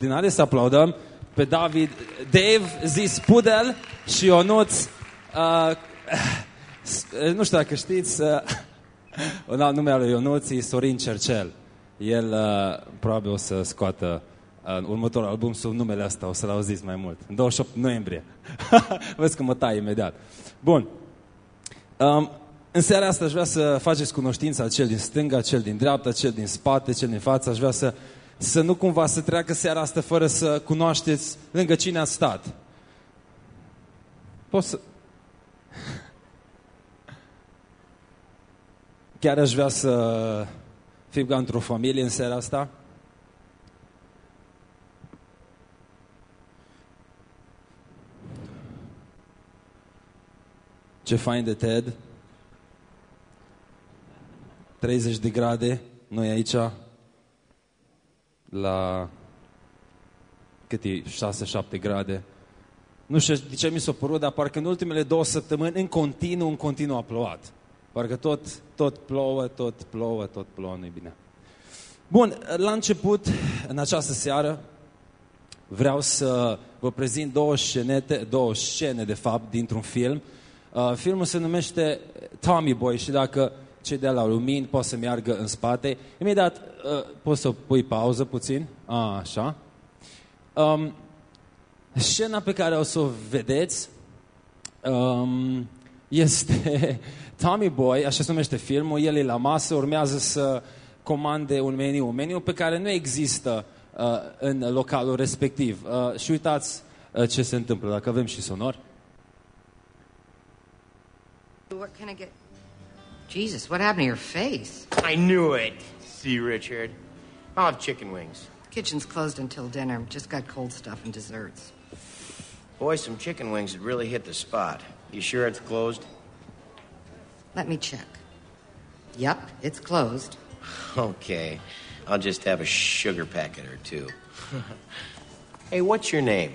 ordinare să aplaudăm pe David, Dave, zis Pudel și Ionuț. Uh, nu știu dacă știți, uh, un alt nume al lui Ionuț e Sorin Cercel. El uh, probabil o să scoată uh, următorul album sub numele ăsta, o să-l auziți mai mult. În 28 noiembrie. Vezi că mă tai imediat. Bun. Um, în seara asta aș vrea să faceți cunoștința cel din stânga, cel din dreapta, cel din spate, cel din față. Aș vrea să să nu cumva să treacă seara asta fără să cunoașteți lângă cine ați stat. Poți să... Chiar aș vrea să fim ca într-o familie în seara asta. Ce fain de Ted. 30 de grade, noi aici, la cât e, 6-7 grade. Nu știu de ce mi s-a părut, dar parcă în ultimele două săptămâni, în continuu, în continuu a plouat. Parcă tot, tot plouă, tot plouă, tot plouă, nu-i bine. Bun, la început, în această seară, vreau să vă prezint două scenete, două scene, de fapt, dintr-un film. Uh, filmul se numește Tommy Boy și dacă cei de la lumini pot să meargă în spate. Imediat uh, poți să pui pauză puțin. A, așa. Um, scena pe care o să o vedeți um, este Tommy Boy, așa se numește filmul, el e la masă, urmează să comande un meniu, un meniu pe care nu există uh, în localul respectiv. Uh, și uitați uh, ce se întâmplă, dacă avem și sonor. What can I get? Jesus, what happened to your face? I knew it. See, Richard. I'll have chicken wings. Kitchen's closed until dinner. Just got cold stuff and desserts. Boy, some chicken wings would really hit the spot. You sure it's closed? Let me check. Yep, it's closed. Okay. I'll just have a sugar packet or two. hey, what's your name?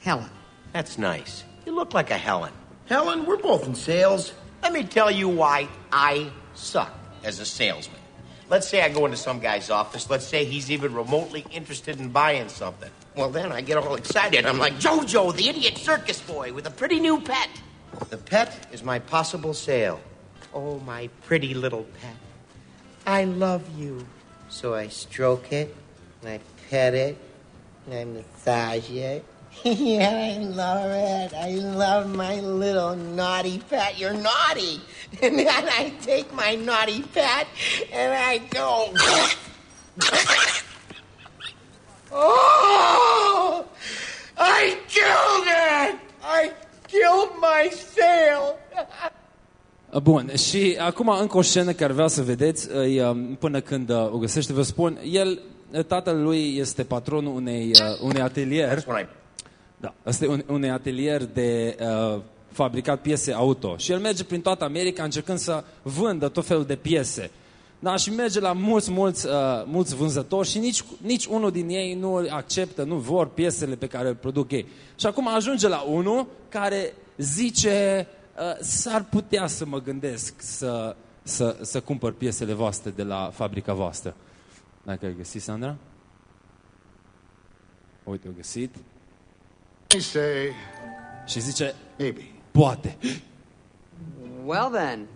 Helen. That's nice. You look like a Helen. Helen, we're both in sales. Let me tell you why I suck as a salesman. Let's say I go into some guy's office. Let's say he's even remotely interested in buying something. Well, then I get all excited. I'm like, Jojo, the idiot circus boy with a pretty new pet. The pet is my possible sale. Oh, my pretty little pet. I love you. So I stroke it, and I pet it, and I massage it. yeah, I love it. I love my little naughty pet. You're naughty. And then I take my naughty pet and I go. oh! I killed it! I killed my sale! Bun, și acum încă o scenă care vreau să vedeți, până când uh, o găsește, vă spun, el, tatăl lui este patronul unei, uh, unei atelier. Da, asta e un, un atelier de uh, fabricat piese auto. Și el merge prin toată America încercând să vândă tot felul de piese. Da, și merge la mulți, mulți, uh, mulți vânzători și nici, nici unul din ei nu acceptă, nu vor piesele pe care le produc ei. Și acum ajunge la unul care zice, uh, s-ar putea să mă gândesc să, să, să cumpăr piesele voastre de la fabrica voastră. Dacă ai găsit, Sandra? Uite, au găsit. I say, Și zice, maybe. poate. Well, then,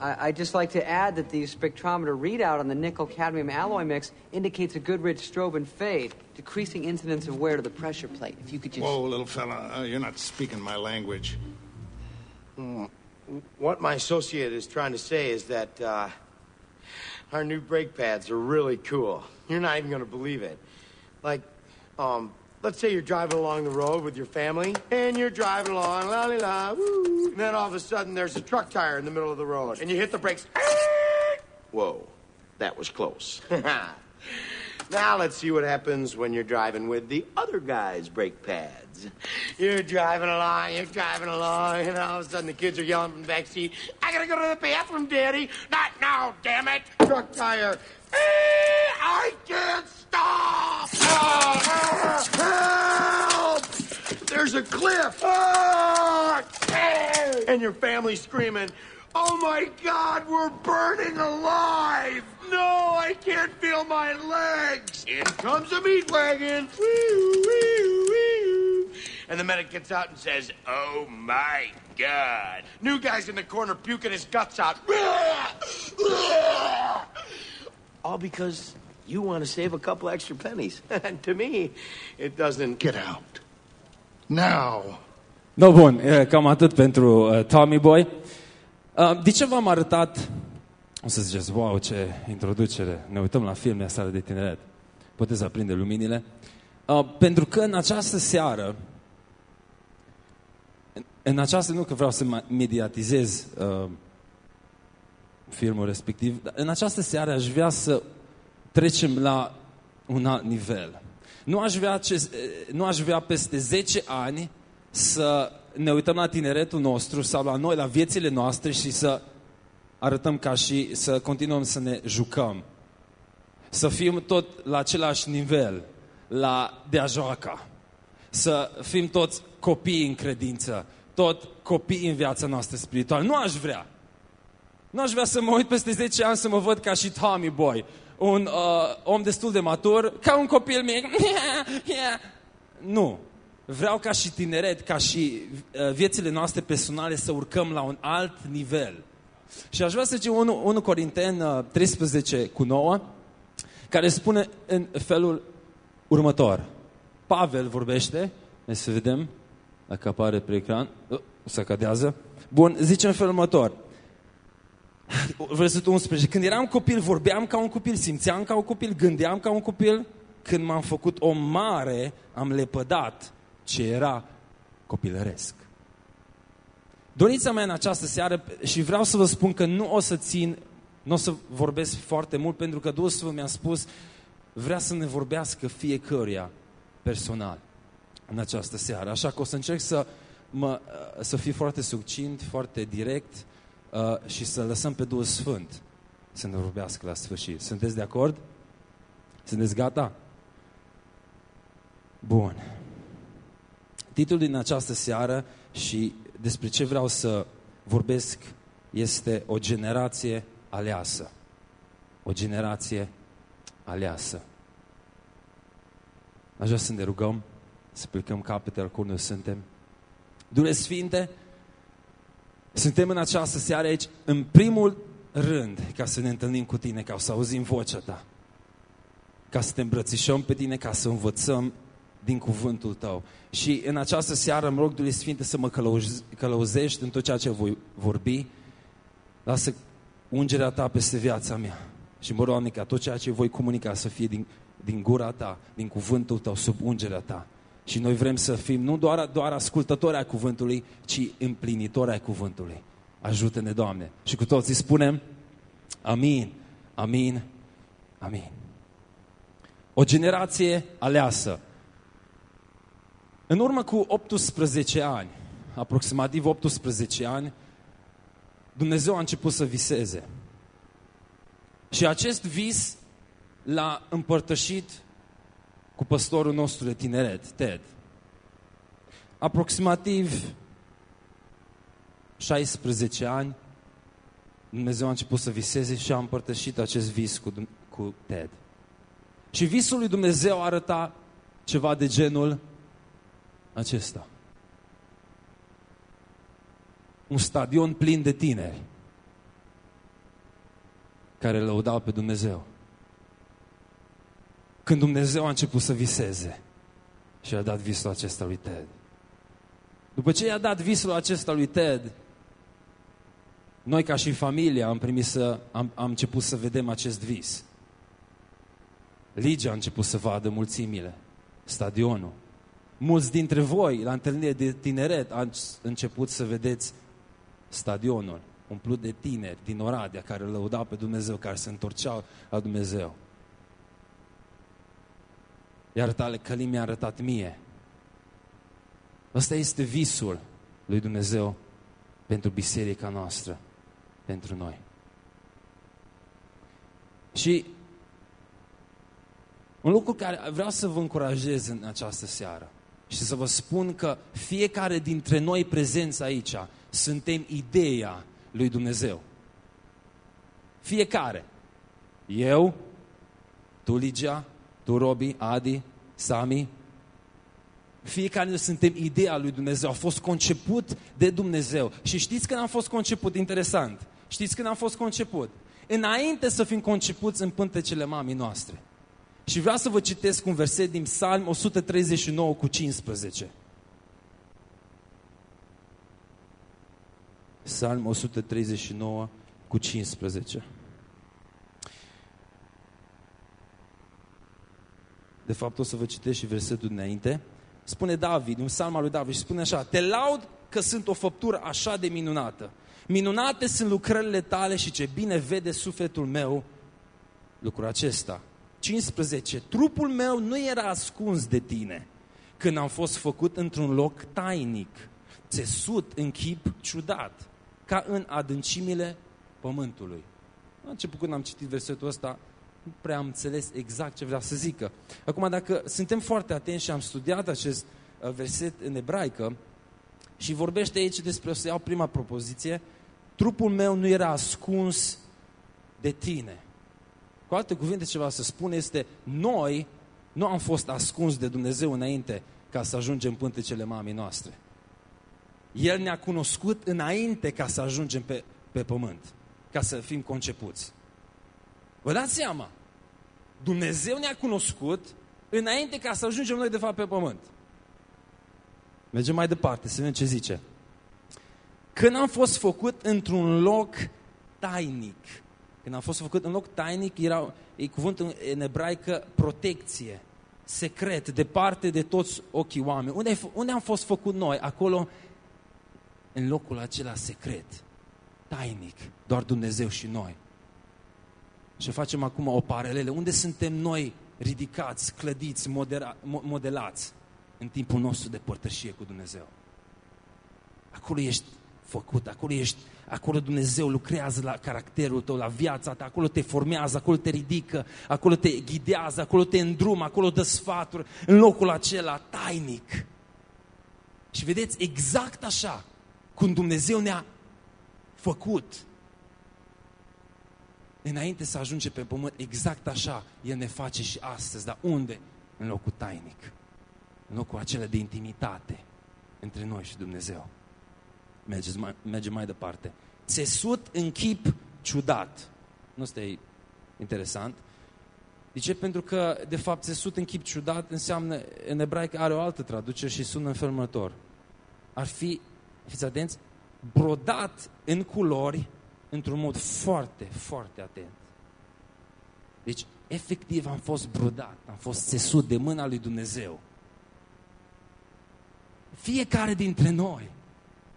I, I'd just like to add that the spectrometer readout on the nickel cadmium alloy mix indicates a Goodrich strobe and fade, decreasing incidence of wear to the pressure plate. If you could just. Whoa, little fella, uh, you're not speaking my language. What my associate is trying to say is that uh, our new brake pads are really cool. You're not even going to believe it. Like, um, let's say you're driving along the road with your family, and you're driving along, la la la, woo, and then all of a sudden there's a truck tire in the middle of the road, and you hit the brakes. Whoa, that was close. now let's see what happens when you're driving with the other guy's brake pads. You're driving along, you're driving along, and all of a sudden the kids are yelling from the back seat, I gotta go to the bathroom, Daddy. Not now, damn it. Truck tire. I can't stop. Help! There's a cliff. And your family screaming, Oh my God, we're burning alive! No, I can't feel my legs! In comes a meat wagon! And the medic gets out and says, Oh my God. New guy's in the corner puking his guts out. All because you want to save a couple extra pennies. and to me, it doesn't. Get out. Now. No, bun, e, cam atât pentru uh, Tommy Boy. Uh, de ce v-am arătat? O să ziceți, wow, ce introducere. Ne uităm la filme seara de tineret. Puteți aprinde luminile. Uh, pentru că în această seară, în, în această, nu că vreau să mă mediatizez uh, filmul respectiv, dar în această seară aș vrea să trecem la un alt nivel. Nu aș vrea, ce, nu aș vrea peste 10 ani să ne uităm la tineretul nostru sau la noi, la viețile noastre și să arătăm ca și să continuăm să ne jucăm. Să fim tot la același nivel, la de-a joaca. Să fim toți copii în credință, tot copii în viața noastră spirituală. Nu aș vrea. Nu aș vrea să mă uit peste 10 ani să mă văd ca și Tommy Boy, un uh, om destul de matur, ca un copil mic. nu. Vreau ca și tineret, ca și uh, viețile noastre personale să urcăm la un alt nivel. Și aș vrea să zicem 1, 1 Corinteni uh, 13 cu 9, care spune în felul următor. Pavel vorbește, hai să vedem dacă apare pe ecran, uh, să cadează. Bun, zice în felul următor. Versetul 11. Când eram copil, vorbeam ca un copil, simțeam ca un copil, gândeam ca un copil. Când m-am făcut om mare, am lepădat ce era copilăresc. Dorința mea în această seară, și vreau să vă spun că nu o să țin, nu o să vorbesc foarte mult, pentru că Duhul Sfânt mi-a spus, vrea să ne vorbească fiecăruia personal în această seară. Așa că o să încerc să, mă, să fiu foarte succint, foarte direct uh, și să lăsăm pe Duhul Sfânt să ne vorbească la sfârșit. Sunteți de acord? Sunteți gata? Bun. Titlul din această seară și despre ce vreau să vorbesc este o generație aleasă. O generație aleasă. Aș vrea să ne rugăm, să plecăm capetele acolo unde suntem. Dure Sfinte, suntem în această seară aici, în primul rând, ca să ne întâlnim cu Tine, ca să auzim vocea Ta, ca să te îmbrățișăm pe Tine, ca să învățăm din cuvântul Tău. Și în această seară îmi rog, Dumnezeu Sfinte, să mă călăuzești în tot ceea ce voi vorbi. Lasă ungerea Ta peste viața mea. Și mă rog, ca tot ceea ce voi comunica să fie din, din gura Ta, din cuvântul Tău, sub ungerea Ta. Și noi vrem să fim nu doar, doar ascultători ai cuvântului, ci împlinitori ai cuvântului. Ajută-ne, Doamne. Și cu toții spunem, amin, amin, amin. O generație aleasă. În urmă cu 18 ani, aproximativ 18 ani, Dumnezeu a început să viseze. Și acest vis l-a împărtășit cu păstorul nostru de tineret, Ted. Aproximativ 16 ani, Dumnezeu a început să viseze și a împărtășit acest vis cu, cu Ted. Și visul lui Dumnezeu arăta ceva de genul acesta. Un stadion plin de tineri care lăudau pe Dumnezeu. Când Dumnezeu a început să viseze și a dat visul acesta lui Ted. După ce i-a dat visul acesta lui Ted, noi ca și familie am primit să, am, am început să vedem acest vis. Ligia a început să vadă mulțimile, stadionul. Mulți dintre voi, la întâlnire de tineret, ați început să vedeți stadionul umplut de tineri din Oradea care lăudau pe Dumnezeu, care se întorceau la Dumnezeu. Iar tale călim mi-a arătat mie. Ăsta este visul lui Dumnezeu pentru biserica noastră, pentru noi. Și un lucru care vreau să vă încurajez în această seară și să vă spun că fiecare dintre noi prezenți aici suntem ideea lui Dumnezeu. Fiecare. Eu, tu Ligia, tu Robi, Adi, Sami, fiecare noi suntem ideea lui Dumnezeu, a fost conceput de Dumnezeu. Și știți când am fost conceput? Interesant. Știți când am fost conceput? Înainte să fim concepuți în pântecele mamii noastre. Și vreau să vă citesc un verset din Psalm 139 cu 15. Psalm 139 cu 15. De fapt, o să vă citesc și versetul dinainte. Spune David, un psalm al lui David, și spune așa, Te laud că sunt o făptură așa de minunată. Minunate sunt lucrările tale și ce bine vede sufletul meu lucrul acesta. 15. Trupul meu nu era ascuns de tine când am fost făcut într-un loc tainic, țesut în chip ciudat, ca în adâncimile pământului. La început când am citit versetul ăsta, nu prea am înțeles exact ce vrea să zică. Acum, dacă suntem foarte atenți și am studiat acest uh, verset în ebraică și vorbește aici despre, o să iau prima propoziție, trupul meu nu era ascuns de tine. Cu alte cuvinte, ce să spun este, noi nu am fost ascuns de Dumnezeu înainte ca să ajungem pântecele mamei noastre. El ne-a cunoscut înainte ca să ajungem pe, pe pământ, ca să fim concepuți. Vă dați seama? Dumnezeu ne-a cunoscut înainte ca să ajungem noi de fapt pe pământ. Mergem mai departe, să vedem ce zice. Când am fost făcut într-un loc tainic, când am fost făcut în loc tainic, era e cuvântul în ebraică protecție, secret, departe de toți ochii oameni. Unde, unde am fost făcut noi? Acolo, în locul acela secret, tainic, doar Dumnezeu și noi. Și facem acum o paralelă. Unde suntem noi ridicați, clădiți, modera, modelați în timpul nostru de părtășie cu Dumnezeu? Acolo ești făcut, acolo ești, acolo Dumnezeu lucrează la caracterul tău, la viața ta, acolo te formează, acolo te ridică, acolo te ghidează, acolo te îndrumă, acolo dă sfaturi, în locul acela tainic. Și vedeți, exact așa, cum Dumnezeu ne-a făcut, înainte să ajunge pe pământ, exact așa El ne face și astăzi. Dar unde? În locul tainic. În locul acela de intimitate între noi și Dumnezeu. Mergeți mai, mergem mai departe. Țesut în chip ciudat. Nu este interesant. De ce? Pentru că, de fapt, țesut în chip ciudat înseamnă, în ebraică are o altă traducere și sună în felul următor. Ar fi, fiți atenți, brodat în culori într-un mod foarte, foarte atent. Deci, efectiv, am fost brodat, am fost țesut de mâna lui Dumnezeu. Fiecare dintre noi.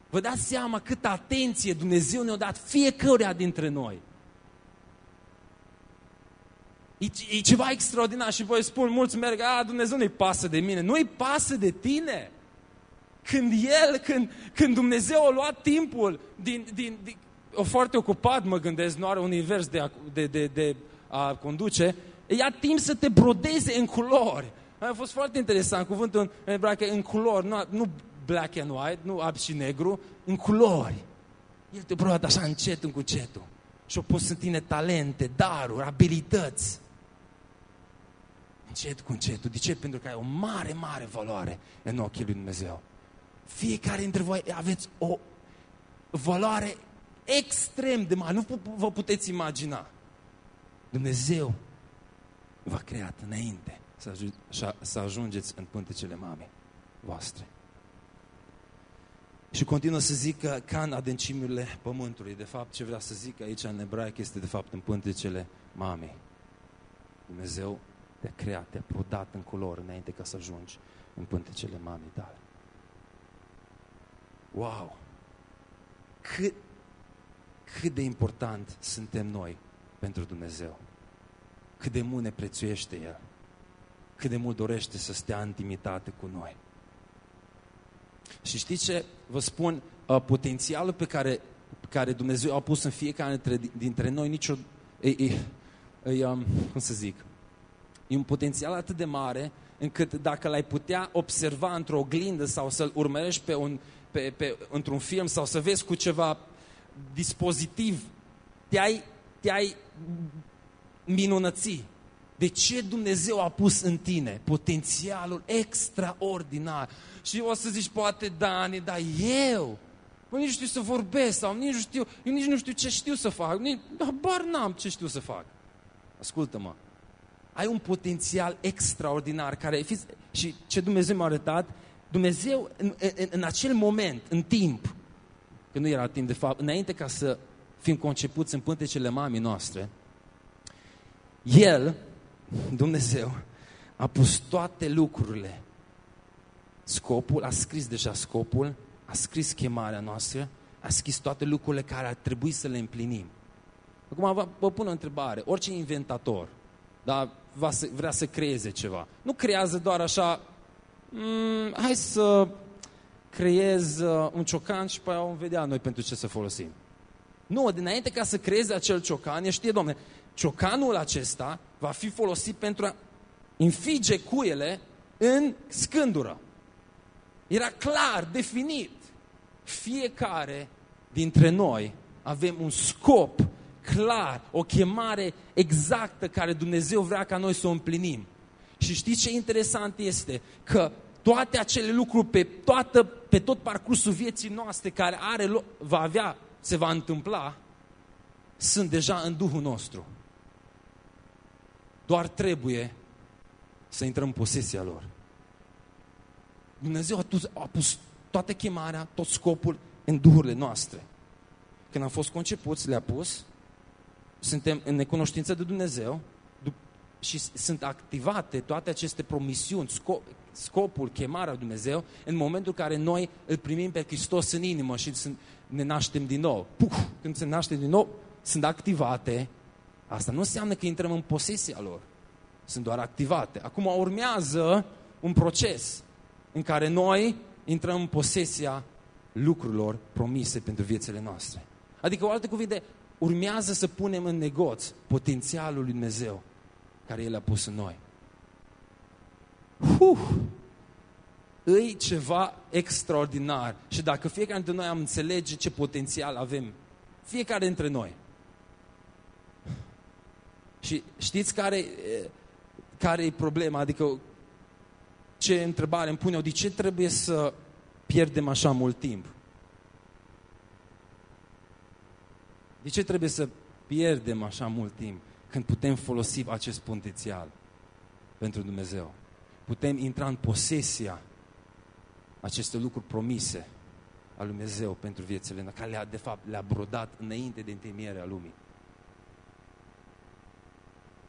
Vă dați seama câtă atenție Dumnezeu ne-a dat fiecăruia dintre noi. E, e ceva extraordinar și voi spun, mulți merg, a, Dumnezeu nu-i pasă de mine. Nu-i pasă de tine. Când El, când, când Dumnezeu a luat timpul din, din, din, o foarte ocupat, mă gândesc, nu are un univers de a, de, de, de a conduce, ia timp să te brodeze în culori. A fost foarte interesant cuvântul în ebraică, în culori, nu, nu black and white, nu alb și negru, în culori. El te brodează așa încet în cucetul. Și-o pus în tine talente, daruri, abilități. Încet cu încetul. De ce? Pentru că ai o mare, mare valoare în ochii lui Dumnezeu. Fiecare dintre voi aveți o valoare extrem de mare. Nu vă puteți imagina. Dumnezeu v-a creat înainte să, ajung, să ajungeți în pântecele mamei voastre. Și continuă să zică ca în adâncimurile pământului. De fapt, ce vrea să zic aici în ebraic este de fapt în pântecele mamei. Dumnezeu te-a creat, te-a prodat în culori înainte ca să ajungi în pântecele mamei tale. Wow! Cât cât de important suntem noi pentru Dumnezeu. Cât de mult ne prețuiește El. Cât de mult dorește să stea în intimitate cu noi. Și știți ce? Vă spun, uh, potențialul pe care, pe care Dumnezeu a pus în fiecare dintre, dintre noi, nicio... E, e, e, um, cum să zic? E un potențial atât de mare încât dacă l-ai putea observa într-o oglindă sau să-l urmărești pe un, pe, pe, într-un film sau să vezi cu ceva dispozitiv, te-ai, te-ai minunăți. De ce Dumnezeu a pus în tine potențialul extraordinar? Și o să zici, poate, Dani, dar eu, Bă, nici nu știu să vorbesc sau nici nu știu, eu nici nu știu ce știu să fac, nici, habar n-am ce știu să fac. Ascultă-mă, ai un potențial extraordinar care, fiți, și ce Dumnezeu m-a arătat, Dumnezeu în, în, în acel moment, în timp, că nu era timp de fapt, înainte ca să fim concepuți în pântecele mamii noastre, El, Dumnezeu, a pus toate lucrurile. Scopul, a scris deja scopul, a scris chemarea noastră, a scris toate lucrurile care ar trebui să le împlinim. Acum vă, vă pun o întrebare. Orice inventator da, va să, vrea să creeze ceva. Nu creează doar așa, mm, hai să creez uh, un ciocan și pe aia vom vedea noi pentru ce să folosim. Nu, dinainte ca să creeze acel ciocan, e știe, domne, ciocanul acesta va fi folosit pentru a înfige cuiele în scândură. Era clar, definit. Fiecare dintre noi avem un scop clar, o chemare exactă care Dumnezeu vrea ca noi să o împlinim. Și știți ce interesant este? Că toate acele lucruri pe, toată, pe tot parcursul vieții noastre care are, va avea, se va întâmpla, sunt deja în Duhul nostru. Doar trebuie să intrăm în posesia lor. Dumnezeu a pus, a pus toată chemarea, tot scopul în duhurile noastre. Când am fost concepuți, le-a pus, suntem în necunoștință de Dumnezeu și sunt activate toate aceste promisiuni, scop, scopul, chemarea lui Dumnezeu, în momentul în care noi îl primim pe Hristos în inimă și ne naștem din nou. Puh, când se naște din nou, sunt activate. Asta nu înseamnă că intrăm în posesia lor. Sunt doar activate. Acum urmează un proces în care noi intrăm în posesia lucrurilor promise pentru viețile noastre. Adică, cu alte cuvinte, urmează să punem în negoț potențialul lui Dumnezeu care El a pus în noi. Huh! Îi ceva extraordinar. Și dacă fiecare dintre noi am înțelege ce potențial avem, fiecare dintre noi. Și știți care, care e problema? Adică ce întrebare îmi pune de ce trebuie să pierdem așa mult timp? De ce trebuie să pierdem așa mult timp când putem folosi acest potențial pentru Dumnezeu? Putem intra în posesia aceste lucruri promise al Lui Dumnezeu pentru viețile care le-a, de fapt, le-a brodat înainte de întemeierea lumii.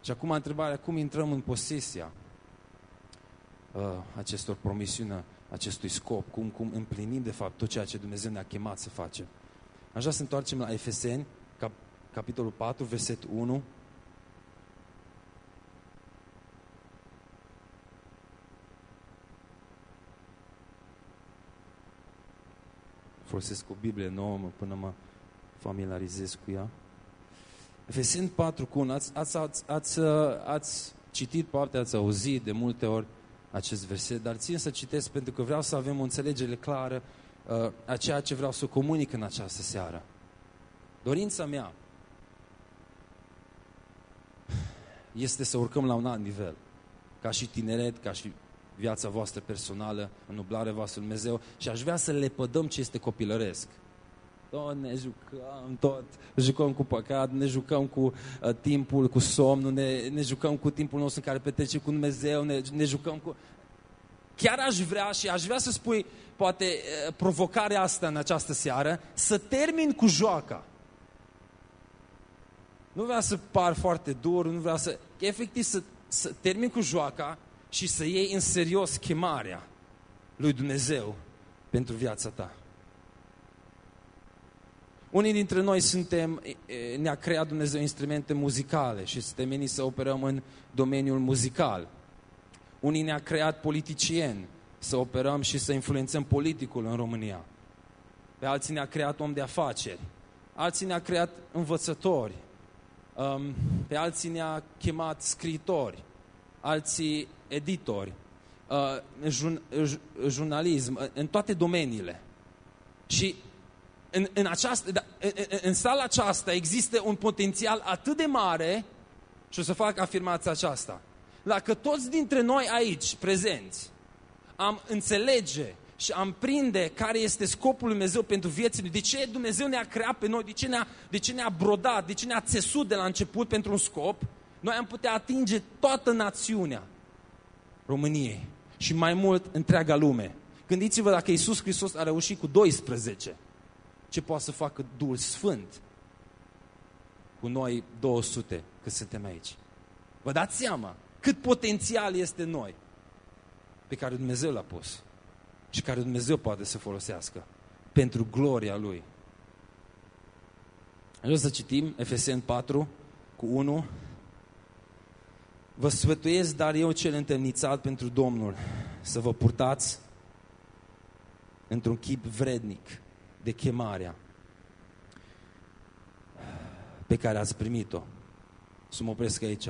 Și acum întrebarea, cum intrăm în posesia uh, acestor promisiuni, acestui scop, cum, cum împlinim de fapt tot ceea ce Dumnezeu ne-a chemat să facem. Așa să întoarcem la Efeseni, cap, capitolul 4, verset 1. Folosesc o Biblie nouă până mă familiarizez cu ea. Efeseni 4 cu 1, ați, ați, ați, ați, ați citit, poate ați auzit de multe ori acest verset, dar țin să citesc pentru că vreau să avem o înțelegere clară uh, a ceea ce vreau să comunic în această seară. Dorința mea este să urcăm la un alt nivel, ca și tineret, ca și viața voastră personală, în ublarea voastră Dumnezeu și aș vrea să le pădăm ce este copilăresc. Tot ne jucăm, tot jucăm cu păcat, ne jucăm cu uh, timpul, cu somnul, ne, ne jucăm cu timpul nostru în care petrecem cu Dumnezeu, ne, ne jucăm cu... Chiar aș vrea și aș vrea să spui, poate, uh, provocarea asta în această seară, să termin cu joaca. Nu vreau să par foarte dur, nu vreau să... Efectiv să, să termin cu joaca și să iei în serios chemarea lui Dumnezeu pentru viața ta. Unii dintre noi suntem, ne-a creat Dumnezeu instrumente muzicale și suntem meniți să operăm în domeniul muzical. Unii ne-a creat politicieni să operăm și să influențăm politicul în România. Pe alții ne-a creat om de afaceri. Alții ne-a creat învățători. Um, pe alții ne-a chemat scriitori. Alții editori. Uh, jurnalism, în toate domeniile. Și în, în, această, da, în, în, în sala aceasta există un potențial atât de mare și o să fac afirmația aceasta. Dacă toți dintre noi aici, prezenți, am înțelege și am prinde care este scopul lui Dumnezeu pentru viețile, de ce Dumnezeu ne-a creat pe noi, de ce ne-a, de ce ne-a brodat, de ce ne-a țesut de la început pentru un scop, noi am putea atinge toată națiunea României și mai mult întreaga lume. Gândiți-vă dacă Iisus Hristos a reușit cu 12, ce poate să facă Duhul Sfânt cu noi 200 că suntem aici. Vă dați seama cât potențial este în noi pe care Dumnezeu l-a pus și care Dumnezeu poate să folosească pentru gloria Lui. Vreau să citim Efeseni 4 cu 1. Vă sfătuiesc, dar eu cel întemnițat pentru Domnul, să vă purtați într-un chip vrednic de chemarea pe care ați primit-o. Să mă opresc aici.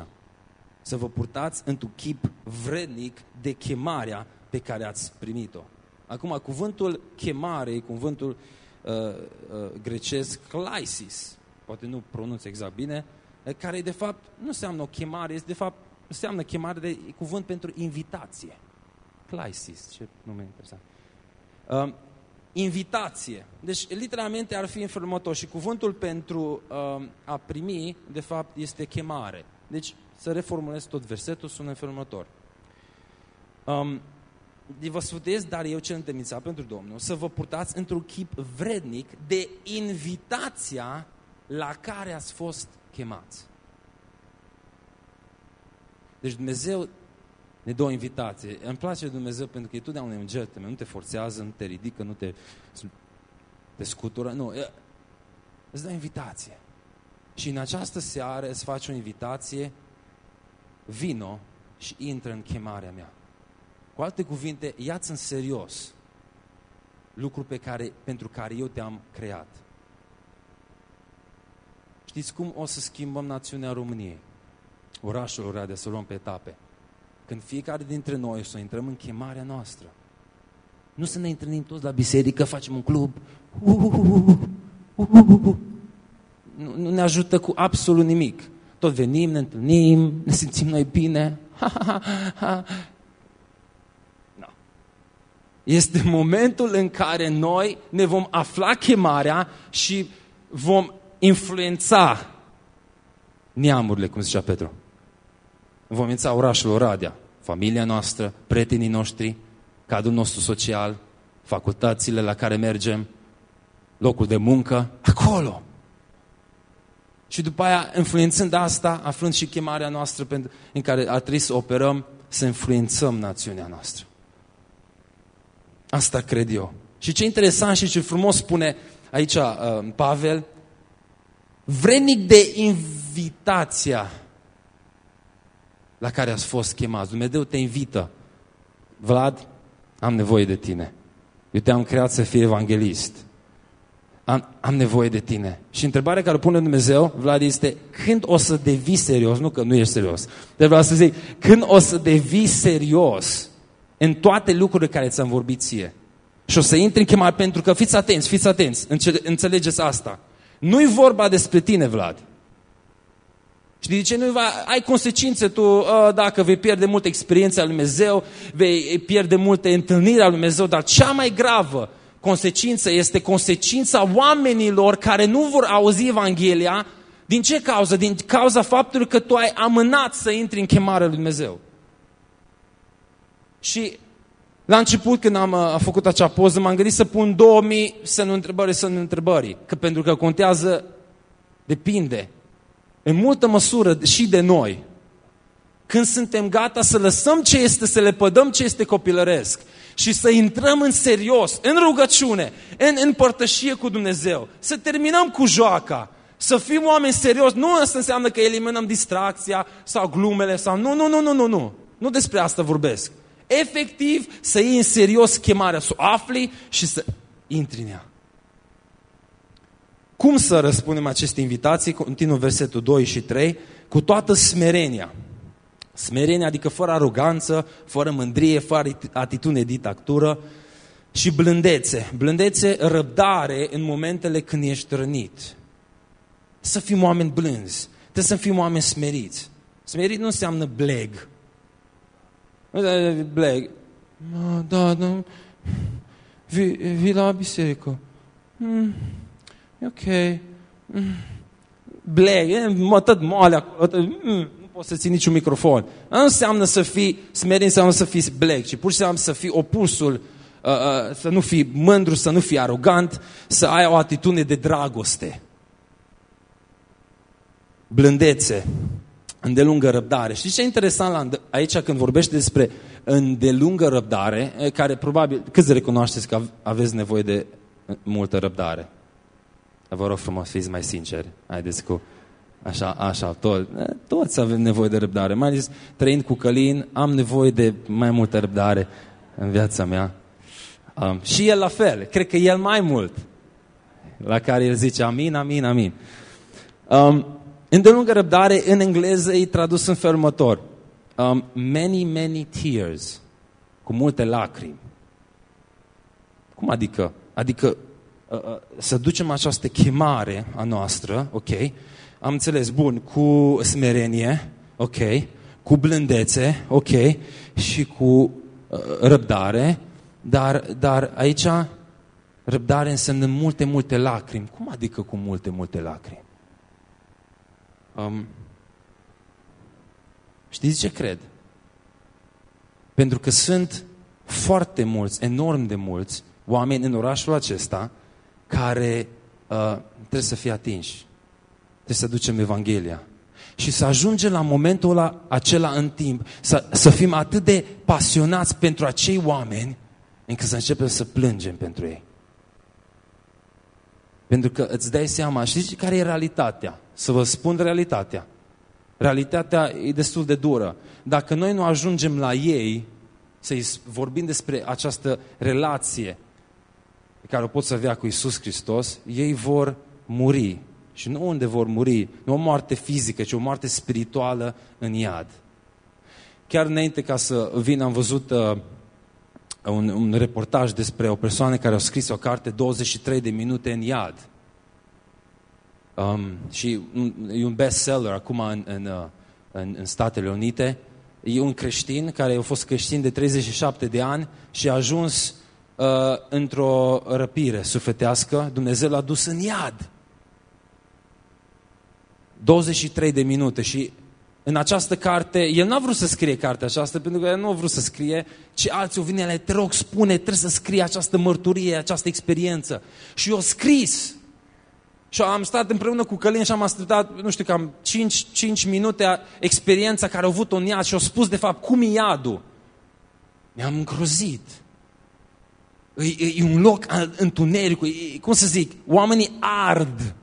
Să vă purtați într-un chip vrednic de chemarea pe care ați primit-o. Acum, cuvântul chemare, cuvântul uh, uh, grecesc klaisis, poate nu pronunț exact bine, care de fapt nu înseamnă o chemare, este de fapt înseamnă chemare de cuvânt pentru invitație. Klaisis, ce nume interesant. Uh, invitație. Deci, literalmente ar fi în felul următor. Și cuvântul pentru uh, a primi, de fapt, este chemare. Deci, să reformulez tot versetul, sună în felul următor. Um, vă sfătuiesc, dar eu cel întemnițat pentru Domnul, să vă purtați într-un chip vrednic de invitația la care ați fost chemați. Deci Dumnezeu ne dă o invitație. Îmi place Dumnezeu pentru că e totdeauna un gentleman, nu te forțează, nu te ridică, nu te, te scutură, nu. Îți dă o invitație. Și în această seară îți faci o invitație, vino și intră în chemarea mea. Cu alte cuvinte, ia-ți în serios lucru pe care, pentru care eu te-am creat. Știți cum o să schimbăm națiunea României? Orașul Oradea să luăm pe etape. Când fiecare dintre noi să intrăm în chemarea noastră. Nu să ne întâlnim toți la biserică, facem un club. Nu, nu ne ajută cu absolut nimic. Tot venim, ne întâlnim, ne simțim noi bine. Este momentul în care noi ne vom afla chemarea și vom influența neamurile, cum zicea Petru. Vom influența orașul Oradea, familia noastră, prietenii noștri, cadrul nostru social, facultățile la care mergem, locul de muncă, acolo. Și după aia, influențând asta, aflând și chemarea noastră în care a trebuit să operăm, să influențăm națiunea noastră. Asta cred eu. Și ce interesant și ce frumos spune aici uh, Pavel, vrenic de invitația la care ați fost chemați. Dumnezeu te invită. Vlad, am nevoie de tine. Eu te-am creat să fii evanghelist. Am, am nevoie de tine. Și întrebarea care pune Dumnezeu, Vlad, este când o să devii serios? Nu că nu ești serios. Dar vreau să zic, când o să devii serios în toate lucrurile care ți-am vorbit ție. Și o să intri în chemare, pentru că fiți atenți, fiți atenți, înțelegeți asta. Nu-i vorba despre tine, Vlad. Și de ce nu va, ai consecințe tu uh, dacă vei pierde multă experiență al lui Dumnezeu, vei pierde multe întâlniri al lui Dumnezeu, dar cea mai gravă consecință este consecința oamenilor care nu vor auzi Evanghelia. Din ce cauză? Din cauza faptului că tu ai amânat să intri în chemarea lui Dumnezeu. Și la început, când am, am făcut acea poză, m-am gândit să pun 2000 semnul întrebări, semnul întrebării. Că pentru că contează, depinde, în multă măsură și de noi. Când suntem gata să lăsăm ce este, să le pădăm ce este copilăresc și să intrăm în serios, în rugăciune, în împărtășie cu Dumnezeu, să terminăm cu joaca, să fim oameni serios. Nu asta înseamnă că eliminăm distracția sau glumele sau nu, nu, nu, nu, nu, nu. Nu despre asta vorbesc efectiv să iei în serios chemarea, să o afli și să intri în ea. Cum să răspundem aceste invitații? Continuă versetul 2 și 3. Cu toată smerenia. Smerenia adică fără aroganță, fără mândrie, fără atitudine dictatură Și blândețe. Blândețe, răbdare în momentele când ești rănit. Să fim oameni blânzi. Trebuie să fim oameni smeriți. Smerit nu înseamnă bleg. Bleg. Da, da. Vii, vii la biserică. Mm, e ok. Mm. Bleg, e, mă, tot moale acolo. Mm, nu poți să ții niciun microfon. Nu înseamnă să fii smerit, înseamnă să fii bleg, ci pur și simplu să fii opusul, uh, uh, să nu fii mândru, să nu fii arogant, să ai o atitudine de dragoste. Blândețe, îndelungă răbdare. Știți ce e interesant la, aici când vorbește despre îndelungă răbdare, care probabil, câți recunoașteți că aveți nevoie de multă răbdare? Vă rog frumos, fiți mai sinceri. Haideți cu... Așa, așa, tot, toți avem nevoie de răbdare. Mai ales trăind cu Călin, am nevoie de mai multă răbdare în viața mea. Um, și el la fel, cred că el mai mult. La care el zice amin, amin, amin. Um, îndelungă răbdare în engleză e tradus în felul următor. Um, many, many tears. Cu multe lacrimi. Cum adică? Adică uh, uh, să ducem această chemare a noastră, ok? Am înțeles, bun, cu smerenie, ok? Cu blândețe, ok? Și cu uh, răbdare, dar, dar aici răbdare înseamnă multe, multe lacrimi. Cum adică cu multe, multe lacrimi? Um, știți ce cred? Pentru că sunt foarte mulți, enorm de mulți oameni în orașul acesta care uh, trebuie să fie atinși. Trebuie să ducem Evanghelia. Și să ajungem la momentul ăla, acela în timp, să, să fim atât de pasionați pentru acei oameni, încât să începem să plângem pentru ei. Pentru că îți dai seama, știți care e realitatea? Să vă spun realitatea. Realitatea e destul de dură. Dacă noi nu ajungem la ei, să-i vorbim despre această relație pe care o pot să avea cu Isus Hristos, ei vor muri. Și nu unde vor muri, nu o moarte fizică, ci o moarte spirituală în iad. Chiar înainte ca să vin, am văzut uh, un, un reportaj despre o persoană care a scris o carte 23 de minute în iad. Um, și un, e un bestseller acum în, în, uh, în, în Statele Unite. E un creștin care a fost creștin de 37 de ani și a ajuns uh, într-o răpire sufletească. Dumnezeu l-a dus în iad. 23 de minute și în această carte, el n-a vrut să scrie cartea aceasta pentru că el nu a vrut să scrie, ci alții o vine, te rog, spune, trebuie să scrie această mărturie, această experiență. Și eu scris. Și am stat împreună cu Călin și am ascultat, nu știu, cam 5, 5 minute experiența care au avut-o în iad și au spus, de fapt, cum e iadul. Mi-am îngrozit. E, e, e un loc întuneric, e, cum să zic, oamenii ard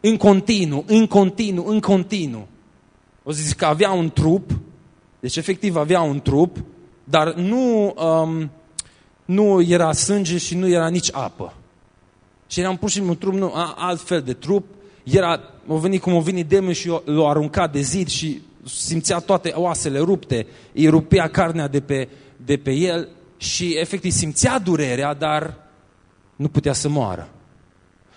în continuu, în continuu, în continuu. O să zic că avea un trup, deci efectiv avea un trup, dar nu, um, nu era sânge și nu era nici apă. Și eram pur și simplu un trup, nu, alt fel de trup. Era, o venit cum o venit demon și l-a aruncat de zid și simțea toate oasele rupte, îi rupea carnea de pe, de pe el și efectiv simțea durerea, dar nu putea să moară.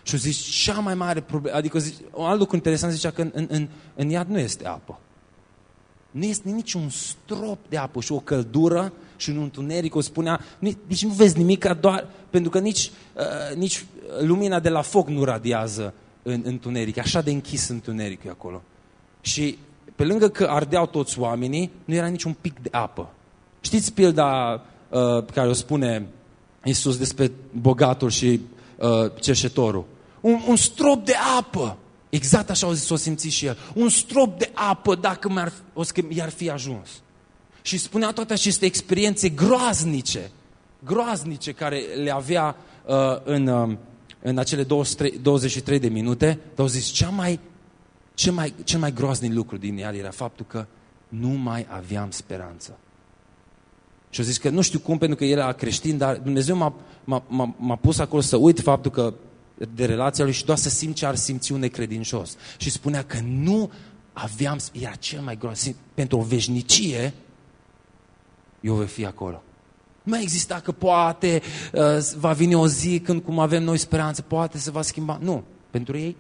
Și zici, cea mai mare problemă, adică zici, un alt lucru interesant zicea că în, în, în, în iad nu este apă. Nu este niciun strop de apă și o căldură și un întuneric, o spunea, nici nu vezi nimic, doar pentru că nici, uh, nici lumina de la foc nu radiază în întuneric, așa de închis întunericul acolo. Și pe lângă că ardeau toți oamenii, nu era niciun pic de apă. Știți pilda uh, care o spune Iisus despre bogatul și uh, cerșetorul? Un, un strop de apă. Exact așa o zis, o simți și el. Un strop de apă dacă mi-ar, i-ar fi ajuns. Și spunea toate aceste experiențe groaznice, groaznice care le avea uh, în, uh, în acele 23, 23 de minute, dar au zis, cea mai, cel, mai, cel mai groaznic lucru din ea era faptul că nu mai aveam speranță. Și au zis că nu știu cum, pentru că era creștin, dar Dumnezeu m-a pus acolo să uit faptul că de relația lui și doar să simt ce ar simți un necredincios. Și spunea că nu aveam, era cel mai gros, pentru o veșnicie, eu voi fi acolo. Nu mai exista că poate uh, va veni o zi când cum avem noi speranță, poate se va schimba. Nu, pentru ei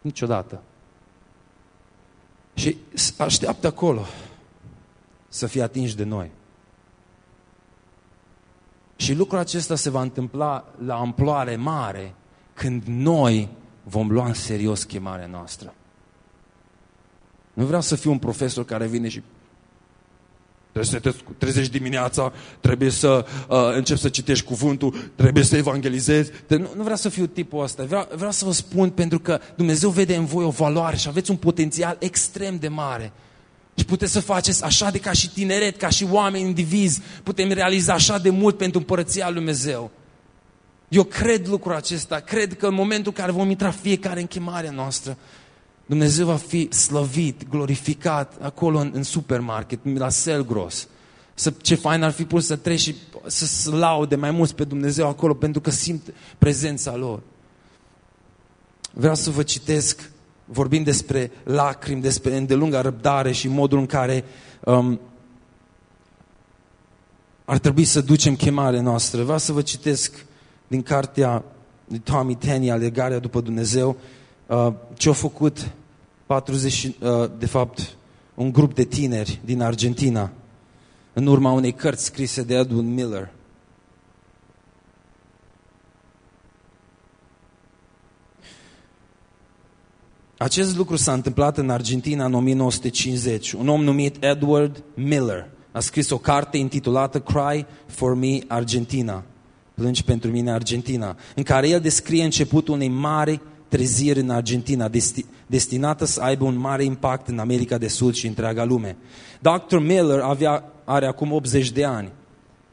niciodată. Și așteaptă acolo să fie atinși de noi. Și lucrul acesta se va întâmpla la amploare mare când noi vom lua în serios chemarea noastră. Nu vreau să fiu un profesor care vine și trebuie să te trezești dimineața, trebuie să uh, începi să citești cuvântul, trebuie să evangelizezi. Nu, nu vreau să fiu tipul ăsta. Vreau, vreau să vă spun pentru că Dumnezeu vede în voi o valoare și aveți un potențial extrem de mare. Și puteți să faceți așa de ca și tineret, ca și oameni indivizi, putem realiza așa de mult pentru împărăția lui Dumnezeu. Eu cred lucrul acesta, cred că în momentul în care vom intra fiecare în chemarea noastră, Dumnezeu va fi slăvit, glorificat acolo în, în supermarket, la Selgros. Să, ce fain ar fi pus să treci și să, să laude mai mult pe Dumnezeu acolo pentru că simt prezența lor. Vreau să vă citesc, vorbind despre lacrimi, despre îndelunga răbdare și modul în care um, ar trebui să ducem chemarea noastră. Vreau să vă citesc din cartea lui Tommy Tenney, Alegarea după Dumnezeu, uh, ce au făcut 40, uh, de fapt, un grup de tineri din Argentina, în urma unei cărți scrise de Edwin Miller. Acest lucru s-a întâmplat în Argentina în 1950. Un om numit Edward Miller a scris o carte intitulată Cry for Me Argentina, Plângi pentru mine Argentina, în care el descrie începutul unei mari treziri în Argentina, desti destinată să aibă un mare impact în America de Sud și întreaga lume. Dr. Miller avea, are acum 80 de ani,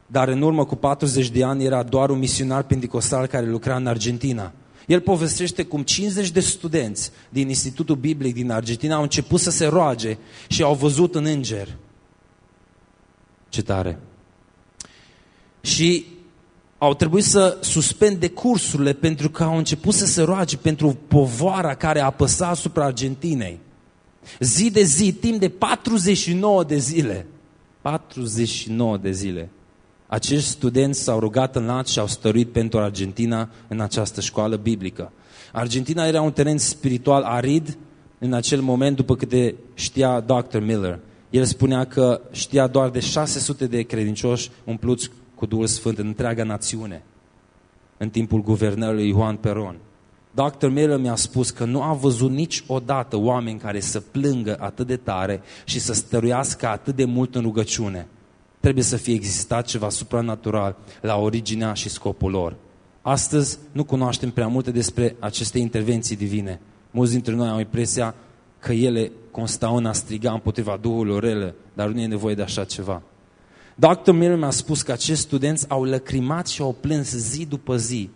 dar în urmă cu 40 de ani era doar un misionar pentecostal care lucra în Argentina. El povestește cum 50 de studenți din Institutul Biblic din Argentina au început să se roage și au văzut un înger. Ce tare! Și au trebuit să suspende cursurile pentru că au început să se roage pentru povoara care a apăsat asupra Argentinei. Zi de zi, timp de 49 de zile. 49 de zile. Acești studenți s-au rugat în lat și au stăruit pentru Argentina în această școală biblică. Argentina era un teren spiritual arid în acel moment, după câte știa Dr. Miller. El spunea că știa doar de 600 de credincioși umpluți cu Duhul Sfânt în întreaga națiune în timpul guvernării Ioan Peron. Dr. Miller mi-a spus că nu a văzut niciodată oameni care să plângă atât de tare și să stăruiască atât de mult în rugăciune. Trebuie să fie existat ceva supranatural la originea și scopul lor. Astăzi nu cunoaștem prea multe despre aceste intervenții divine. Mulți dintre noi au impresia că ele constau în a striga împotriva Duhului rele, dar nu e nevoie de așa ceva. Dr. Miller mi-a spus că acești studenți au lăcrimat și au plâns zi după zi.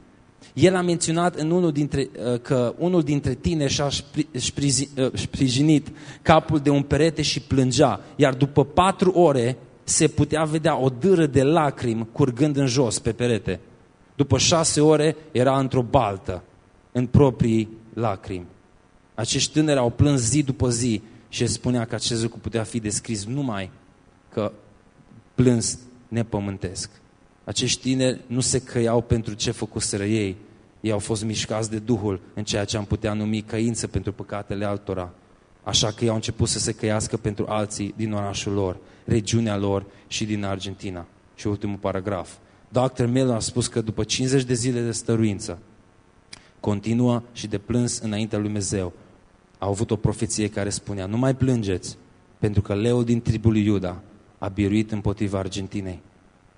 El a menționat în unul dintre, uh, că unul dintre tine și-a uh, sprijinit capul de un perete și plângea, iar după patru ore se putea vedea o dâră de lacrimi curgând în jos pe perete. După șase ore era într-o baltă, în proprii lacrimi. Acești tânări au plâns zi după zi și spunea că acest lucru putea fi descris numai că plâns nepământesc. Acești tineri nu se căiau pentru ce făcuseră ei. Ei au fost mișcați de Duhul în ceea ce am putea numi căință pentru păcatele altora. Așa că ei au început să se căiască pentru alții din orașul lor, regiunea lor și din Argentina. Și ultimul paragraf. Dr. Miller a spus că după 50 de zile de stăruință, continuă și de plâns înaintea lui Dumnezeu, au avut o profeție care spunea, nu mai plângeți, pentru că leul din tribul lui Iuda a biruit împotriva Argentinei.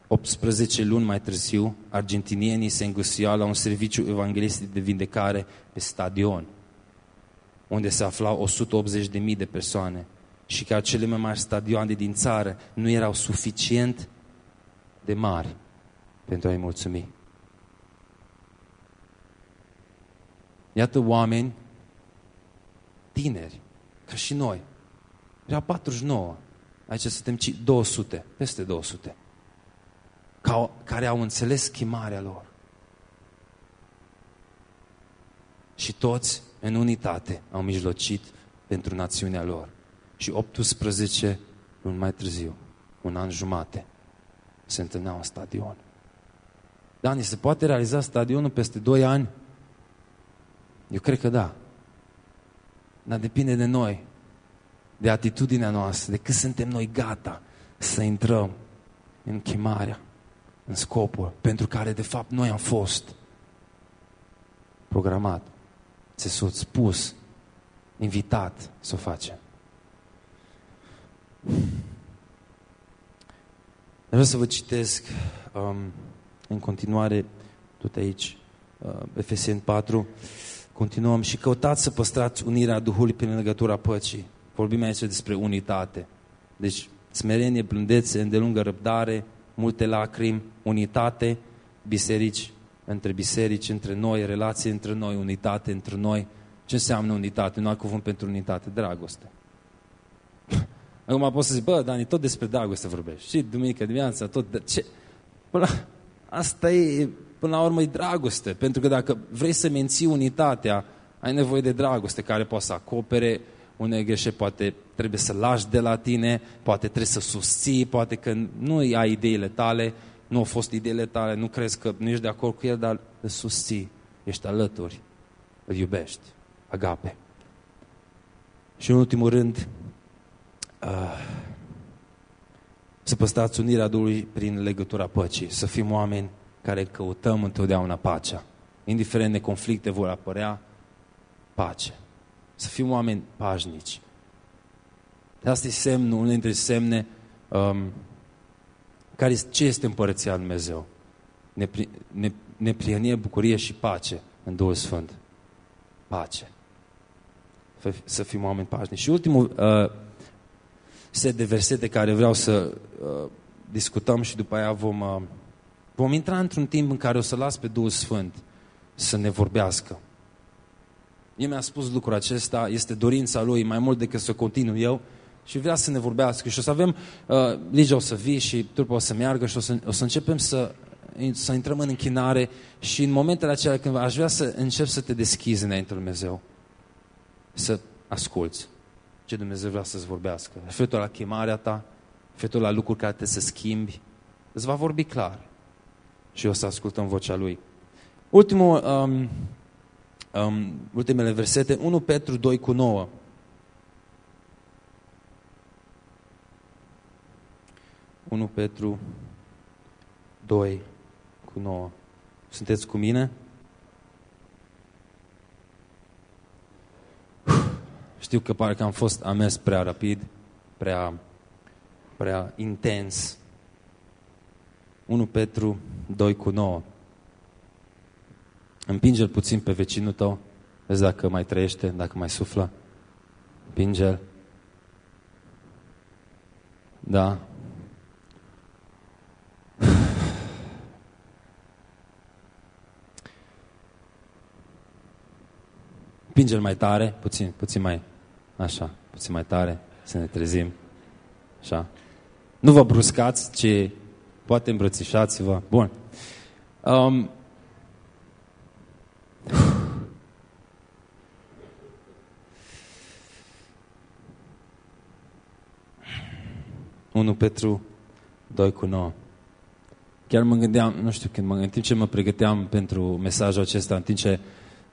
18 luni mai târziu, argentinienii se îngăsuiau la un serviciu evanghelistic de vindecare pe stadion, unde se aflau 180.000 de persoane și că cele mai mari stadioane din țară nu erau suficient de mari pentru a-i mulțumi. Iată oameni tineri, ca și noi. Era 49. Aici suntem 200, peste 200, care au înțeles chimarea lor. Și toți, în unitate, au mijlocit pentru națiunea lor. Și 18 luni mai târziu, un an jumate, se întâlneau în stadion. Dani, se poate realiza stadionul peste 2 ani? Eu cred că da. Dar depinde de noi, de atitudinea noastră, de cât suntem noi gata să intrăm în chemarea, în scopul pentru care de fapt noi am fost programat, țesut, spus, invitat să o facem. Vreau să vă citesc um, în continuare tot aici, uh, Efeseni 4, continuăm și căutați să păstrați unirea Duhului prin legătura păcii. Vorbim aici despre unitate. Deci, smerenie, blândețe, îndelungă răbdare, multe lacrimi, unitate, biserici, între biserici, între noi, relații între noi, unitate între noi. Ce înseamnă unitate? Un alt cuvânt pentru unitate, dragoste. Acum pot să zic, bă, Dani, tot despre dragoste vorbești. Și duminică dimineața, tot de... Ce? Până la... Asta e, până la urmă, e dragoste. Pentru că dacă vrei să menții unitatea, ai nevoie de dragoste care poate să acopere unele greșeli, poate trebuie să lași de la tine, poate trebuie să susții, poate că nu ai ideile tale, nu au fost ideile tale, nu crezi că nu ești de acord cu el, dar îl susții, ești alături, îl iubești, agape. Și în ultimul rând, uh, să păstrați unirea Duhului prin legătura păcii, să fim oameni care căutăm întotdeauna pacea. Indiferent de conflicte vor apărea, pace. Să fim oameni pașnici. Asta e semnul, unul dintre semne um, care, ce este împărăția Lui Dumnezeu? Nepri, ne, neprienie, bucurie și pace în Duhul Sfânt. Pace. Să fim oameni pașnici. Și ultimul uh, set de versete care vreau să uh, discutăm și după aia vom, uh, vom intra într-un timp în care o să las pe Duhul Sfânt să ne vorbească. El mi-a spus lucrul acesta, este dorința lui mai mult decât să continu eu și vrea să ne vorbească și o să avem, uh, Ligia o să vii și trupa o să meargă și o să, o să începem să, să intrăm în închinare și în momentele acelea când aș vrea să încep să te deschizi înainte lui Dumnezeu, să asculți ce Dumnezeu vrea să-ți vorbească. Referitor la chemarea ta, referitor la lucruri care te să schimbi, îți va vorbi clar și o să ascultăm vocea Lui. Ultimul, um, um, ultimele versete, 1 Petru 2 cu 9. 1 Petru 2 cu 9. Sunteți cu mine? Știu că parcă am fost am mers prea rapid, prea, prea intens. 1 Petru 2 cu 9. Împinge-l puțin pe vecinul tău, vezi dacă mai trăiește, dacă mai suflă. Împinge-l. Da, Împinge-l mai tare, puțin, puțin mai, așa, puțin mai tare, să ne trezim. Așa. Nu vă bruscați, ci poate îmbrățișați-vă. Bun. Um, Unu Petru 2 cu 9. Chiar mă gândeam, nu știu când mă în timp ce mă pregăteam pentru mesajul acesta, în timp ce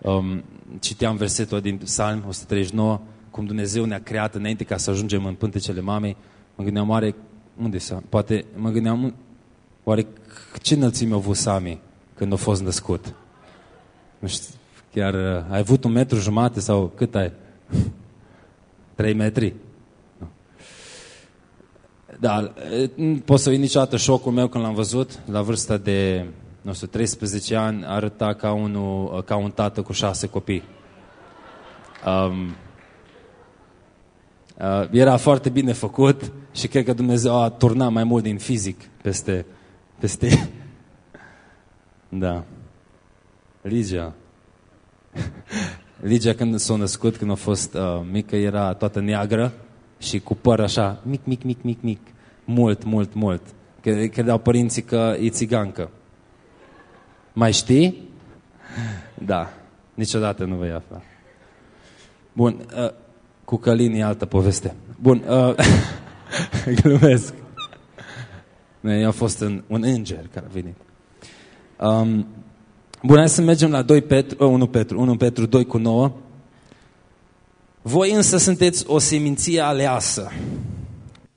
um, citeam versetul din Psalm 139, cum Dumnezeu ne-a creat înainte ca să ajungem în pântecele mamei, mă gândeam, oare, unde să, poate, mă gândeam, oare ce înălțime a avut Sami când a fost născut? Nu știu, chiar uh, ai avut un metru jumate sau cât ai? Trei metri? Da, nu pot să uit niciodată șocul meu când l-am văzut la vârsta de nu știu, 13 ani, arăta ca, unul, ca un tată cu șase copii. Um, uh, era foarte bine făcut și cred că Dumnezeu a turnat mai mult din fizic peste... peste... da. Ligia. Ligia când s-a născut, când a fost uh, mică, era toată neagră și cu păr așa, mic, mic, mic, mic, mic. Mult, mult, mult. Credeau părinții că e țigancă. Mai știi? Da. Niciodată nu vei afla. Bun. Uh, cu Călin e altă poveste. Bun. Uh, glumesc. a fost un, un înger care a venit. Um, bun, hai să mergem la 2 Petru, 1 Petru, 1 Petru 2 cu 9. Voi însă sunteți o seminție aleasă.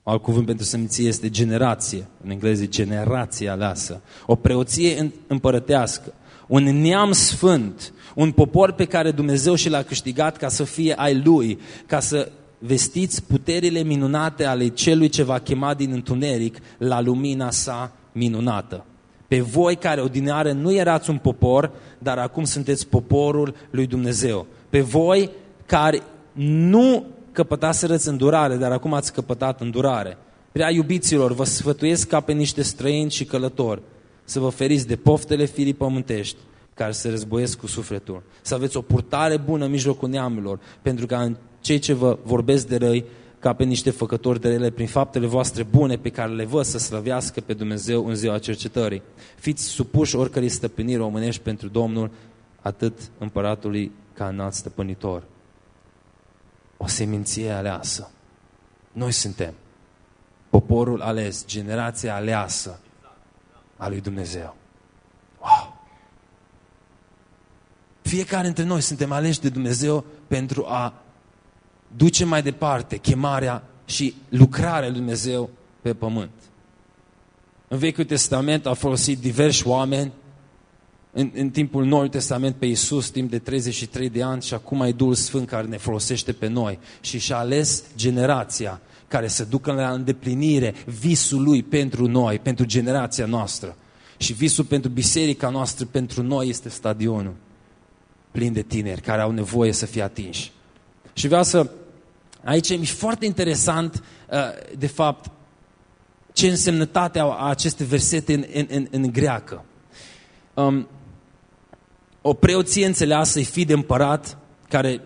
Alt cuvânt pentru seminție este generație. În engleză generație aleasă. O preoție împărătească. Un neam sfânt. Un popor pe care Dumnezeu și l-a câștigat ca să fie ai Lui. Ca să vestiți puterile minunate ale celui ce va chema din întuneric la lumina sa minunată. Pe voi care odineare nu erați un popor, dar acum sunteți poporul lui Dumnezeu. Pe voi care nu căpătaserăți îndurare, dar acum ați căpătat îndurare. Prea iubiților, vă sfătuiesc ca pe niște străini și călători să vă feriți de poftele firii pământești care se războiesc cu sufletul. Să aveți o purtare bună în mijlocul neamurilor, pentru ca în cei ce vă vorbesc de răi, ca pe niște făcători de rele, prin faptele voastre bune pe care le văd să slăvească pe Dumnezeu în ziua cercetării. Fiți supuși oricărei stăpâniri românești pentru Domnul, atât împăratului ca înalt stăpânitor o seminție aleasă. Noi suntem poporul ales, generația aleasă a lui Dumnezeu. Wow! Fiecare dintre noi suntem aleși de Dumnezeu pentru a duce mai departe chemarea și lucrarea lui Dumnezeu pe pământ. În Vechiul Testament a folosit diversi oameni în, în timpul Noului Testament pe Iisus timp de 33 de ani și acum ai Duhul Sfânt care ne folosește pe noi și și-a ales generația care să ducă la îndeplinire visul Lui pentru noi, pentru generația noastră. Și visul pentru biserica noastră, pentru noi, este stadionul plin de tineri care au nevoie să fie atinși. Și vreau să... Aici e foarte interesant, uh, de fapt, ce însemnătate au aceste versete în, în, în, în greacă. Um, o preoție înțeleasă e fi de împărat, care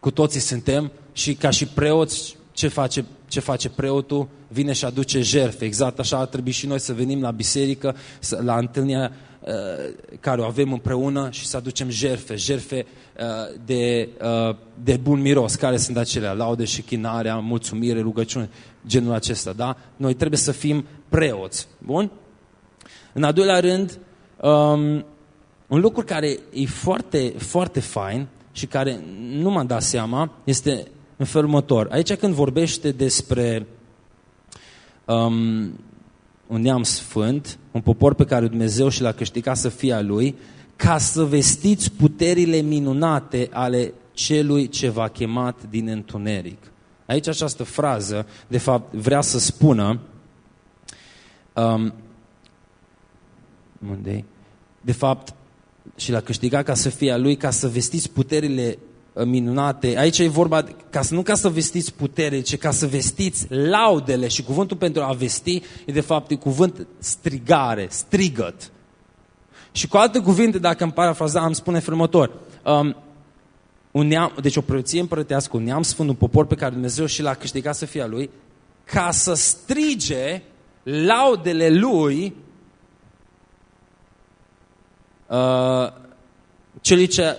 cu toții suntem, și ca și preoți, ce face, ce face preotul? Vine și aduce jerfe. Exact așa ar trebui și noi să venim la biserică, la întâlnirea uh, care o avem împreună și să aducem jerfe, jerfe uh, de, uh, de bun miros. Care sunt acelea? Laude și chinarea, mulțumire, rugăciune, genul acesta, da? Noi trebuie să fim preoți. Bun? În al doilea rând, um, un lucru care e foarte, foarte fain și care nu m-am dat seama este în felul următor. Aici când vorbește despre um, un neam sfânt, un popor pe care Dumnezeu și l-a câștigat să fie a Lui, ca să vestiți puterile minunate ale celui ce v-a chemat din întuneric. Aici această frază, de fapt, vrea să spună um, unde De fapt, și l-a câștigat ca să fie a lui, ca să vestiți puterile uh, minunate. Aici e vorba, ca să, nu ca să vestiți putere, ci ca să vestiți laudele și cuvântul pentru a vesti e de fapt e cuvânt strigare, strigăt. Și cu alte cuvinte, dacă îmi parafraza, am spune următor. Um, un neam, deci o preoție împărătească, un neam sfânt, un popor pe care Dumnezeu și l-a câștigat să fie a lui, ca să strige laudele lui uh, celui ce,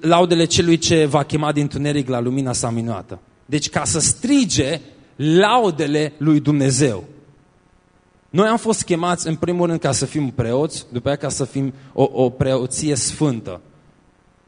laudele celui ce va chema din tuneric la lumina sa minuată. Deci ca să strige laudele lui Dumnezeu. Noi am fost chemați în primul rând ca să fim preoți, după aceea ca să fim o, o preoție sfântă,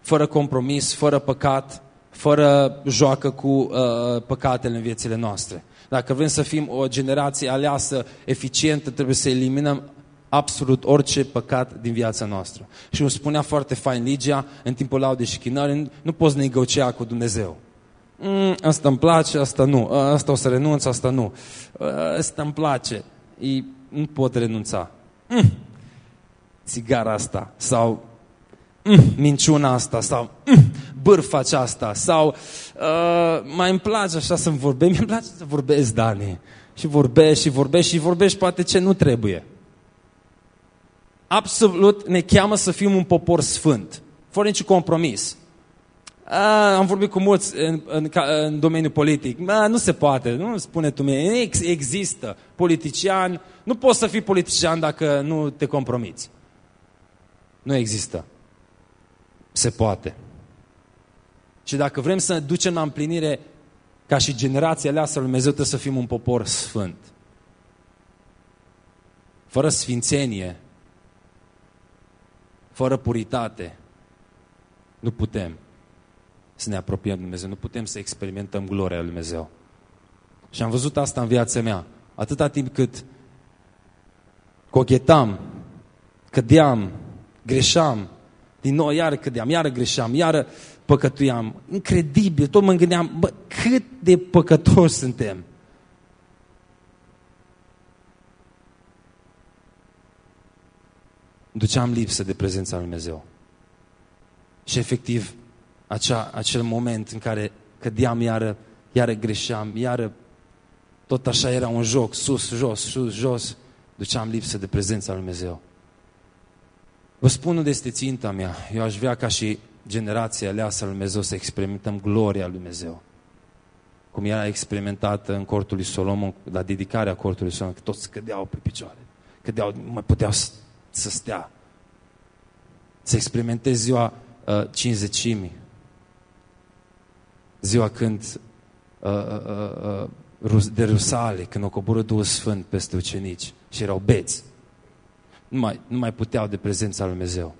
fără compromis, fără păcat, fără joacă cu uh, păcatele în viețile noastre. Dacă vrem să fim o generație aleasă, eficientă, trebuie să eliminăm absolut orice păcat din viața noastră. Și îmi spunea foarte fain Ligia, în timpul laudei și chinării, nu poți negocia cu Dumnezeu. Mm, asta îmi place, asta nu. Asta o să renunț, asta nu. Asta îmi place. E, nu pot renunța. Mm, țigara asta. Sau mm, minciuna asta. Sau mm, bârfa aceasta. Sau uh, mai îmi place așa să-mi vorbesc. Mi-mi place să vorbesc, Dani. Și vorbești și vorbești și vorbești poate ce nu trebuie absolut ne cheamă să fim un popor sfânt, fără niciun compromis. A, am vorbit cu mulți în, în, în domeniul politic. A, nu se poate, nu spune tu mie. Ex, există politician, nu poți să fii politician dacă nu te compromiți. Nu există. Se poate. Și dacă vrem să ducem la împlinire ca și generația aleasă lui Dumnezeu, trebuie să fim un popor sfânt. fără sfințenie, fără puritate, nu putem să ne apropiem de Dumnezeu, nu putem să experimentăm gloria lui Dumnezeu. Și am văzut asta în viața mea. Atâta timp cât cochetam, cădeam, greșeam, din nou iară cădeam, iară greșeam, iară păcătuiam. Incredibil, tot mă gândeam, bă, cât de păcătoși suntem. Duceam lipsă de prezența lui Dumnezeu. Și efectiv, acea, acel moment în care cădeam iară, iară greșeam, iară tot așa era un joc, sus, jos, sus, jos, duceam lipsă de prezența lui Dumnezeu. Vă spun unde este ținta mea. Eu aș vrea ca și generația aleasă lui Dumnezeu să experimentăm gloria lui Dumnezeu. Cum era experimentată în cortul lui Solomon, la dedicarea cortului Solomon, că toți cădeau pe picioare. Cădeau, nu mai puteau să stea. Să experimentezi ziua uh, cinzecimii. Ziua când uh, uh, uh, de Rusale, când o coboră Duhul Sfânt peste ucenici și erau beți. Nu mai, nu mai puteau de prezența lui Dumnezeu.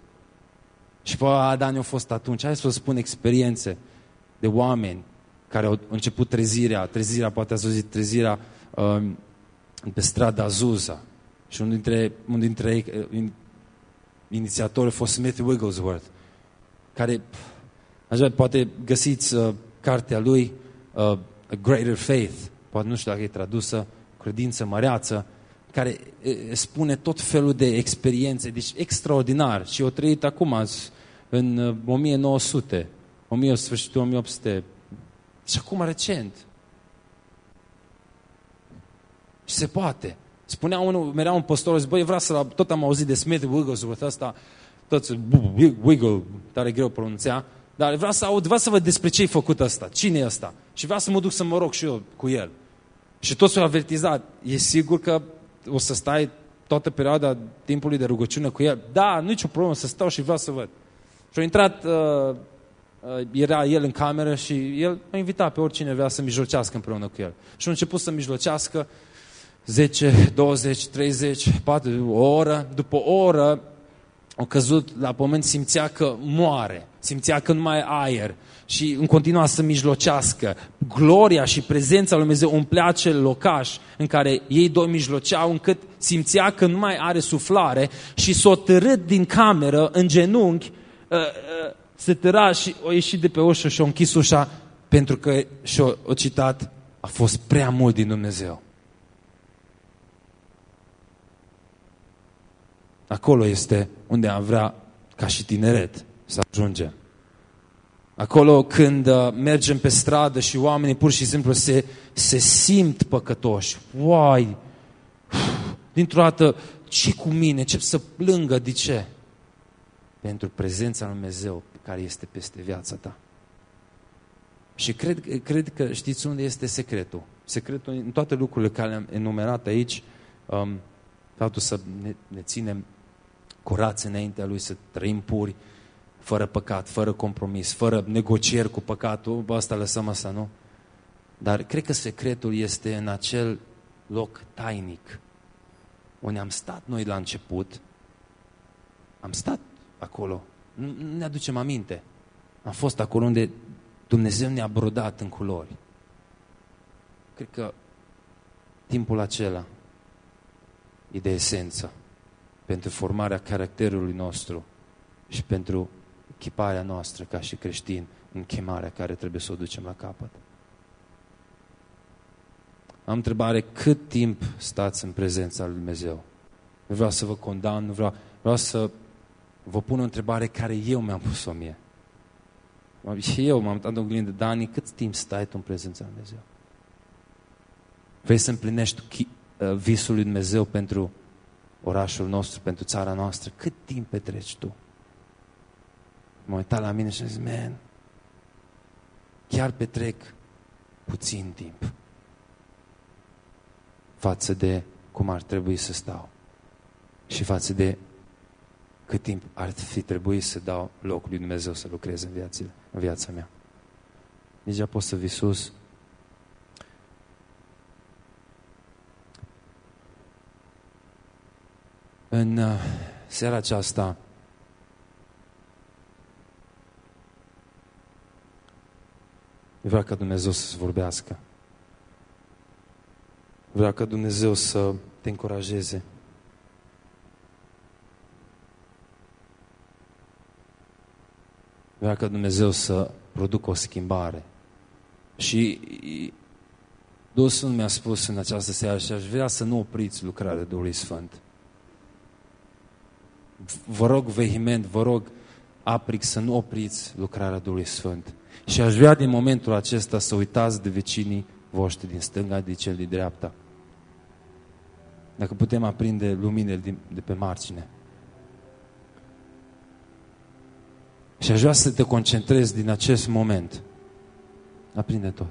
Și pe Adan au fost atunci. Hai să vă spun experiențe de oameni care au început trezirea. Trezirea, poate ați auzit, trezirea uh, pe strada Azusa. Și unul dintre, unul dintre ei, uh, inițiatori a fost Smith Wigglesworth, care, așa, poate găsiți uh, cartea lui, uh, A Greater Faith, poate nu știu dacă e tradusă, credință măreață, care uh, spune tot felul de experiențe, deci extraordinar. Și o trăit acum, în 1900, 1000, sfârșitul 1800, și acum recent. Și se poate. Spunea unul, mereu un păstor, zic, băi, vreau să, tot am auzit de Smith Wigglesworth ăsta, toți, Wiggle, tare greu pronunțea, dar vreau să aud, vreau să văd despre ce-i făcut ăsta, cine e ăsta. Și vreau să mă duc să mă rog și eu cu el. Și toți s-au avertizat, e sigur că o să stai toată perioada timpului de rugăciune cu el? Da, nu nicio problemă, să stau și vreau să văd. Și a intrat, uh, uh, era el în cameră și el a invitat pe oricine vrea să mijlocească împreună cu el. Și a început să mijlocească 10, 20, 30, 40, o oră. După o oră a căzut la pământ, simțea că moare, simțea că nu mai aer și în continua să mijlocească. Gloria și prezența lui Dumnezeu umplea acel locaș în care ei doi mijloceau încât simțea că nu mai are suflare și s-o târât din cameră în genunchi, uh, uh, se tăra și o ieșit de pe ușă și a închis ușa pentru că și-o citat a fost prea mult din Dumnezeu. Acolo este unde am vrea, ca și tineret, să ajungem. Acolo când uh, mergem pe stradă și oamenii pur și simplu se, se simt păcătoși. Uai! Dintr-o dată, ce cu mine? Încep să plângă. De ce? Pentru prezența lui Dumnezeu care este peste viața ta. Și cred, cred că știți unde este secretul. Secretul în toate lucrurile care le-am enumerat aici, um, faptul să ne, ne ținem curați înaintea Lui, să trăim puri, fără păcat, fără compromis, fără negocieri cu păcatul, bă, asta lăsăm asta, nu? Dar cred că secretul este în acel loc tainic, unde am stat noi la început, am stat acolo, nu ne aducem aminte. Am fost acolo unde Dumnezeu ne-a brodat în culori. Cred că timpul acela e de esență pentru formarea caracterului nostru și pentru chiparea noastră ca și creștini în chemarea care trebuie să o ducem la capăt. Am întrebare, cât timp stați în prezența lui Dumnezeu? Nu vreau să vă condamn, nu vreau, vreau să vă pun o întrebare care eu mi-am pus-o mie. Și eu m-am dat în oglindă, Dani, cât timp stai tu în prezența lui Dumnezeu? Vrei să împlinești uh, visul lui Dumnezeu pentru orașul nostru, pentru țara noastră, cât timp petreci tu? M-am uitat la mine și am zis, man, chiar petrec puțin timp față de cum ar trebui să stau și față de cât timp ar fi trebuit să dau locul lui Dumnezeu să lucreze în, viața, în viața mea. Nici pot să vii sus. În uh, seara aceasta vreau ca Dumnezeu să-ți vorbească. Vreau ca Dumnezeu să te încurajeze. Vreau ca Dumnezeu să producă o schimbare. Și Duhul mi-a spus în această seară și aș vrea să nu opriți lucrarea Duhului Sfânt. Vă rog vehiment, vă rog apric să nu opriți lucrarea Duhului Sfânt. Și aș vrea din momentul acesta să uitați de vecinii voștri din stânga, de cel din dreapta. Dacă putem aprinde luminile de pe margine. Și aș vrea să te concentrezi din acest moment. Aprinde tot.